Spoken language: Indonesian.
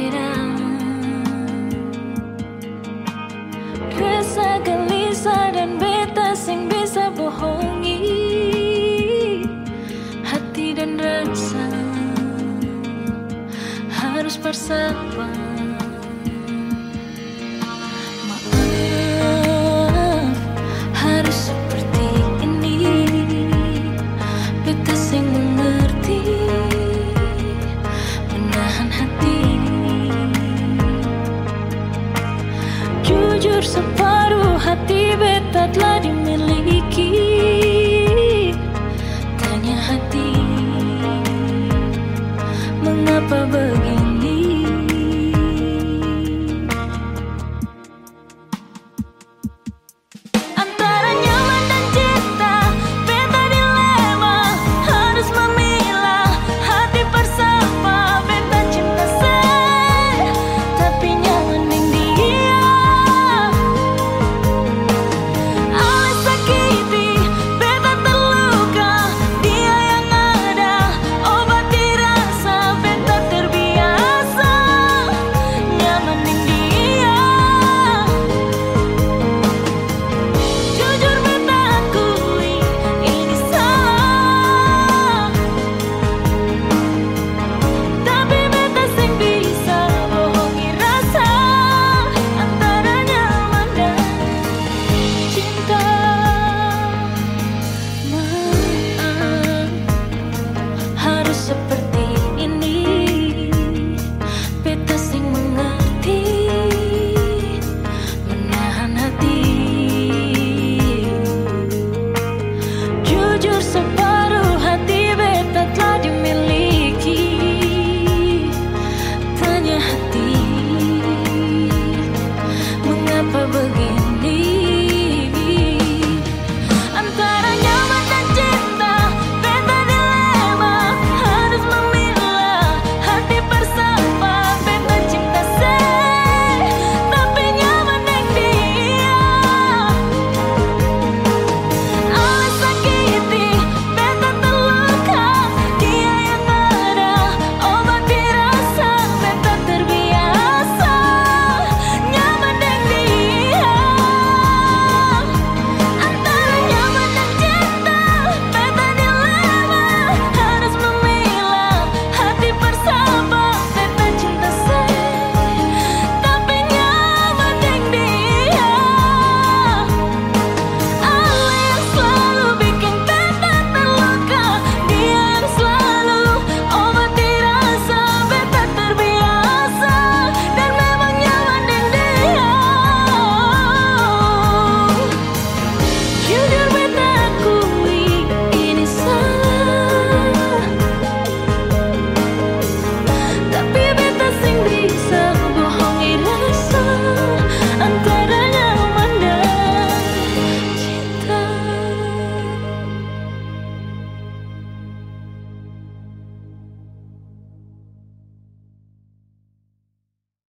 berbeda Rasa gelisah dan beta sing bisa bohongi. Hati dan rasa harus bersabar Jujur separuh hati beta telah dimiliki.